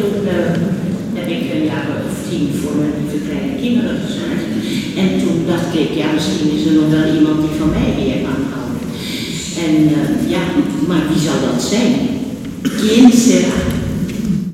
toen eh, heb ik een jaar of tien voor mijn lieve kleine kinderen gezorgd. En toen dacht ik, ja, misschien is er nog wel iemand die van mij weer kan houden. En eh, ja, maar wie zou dat zijn? Kind.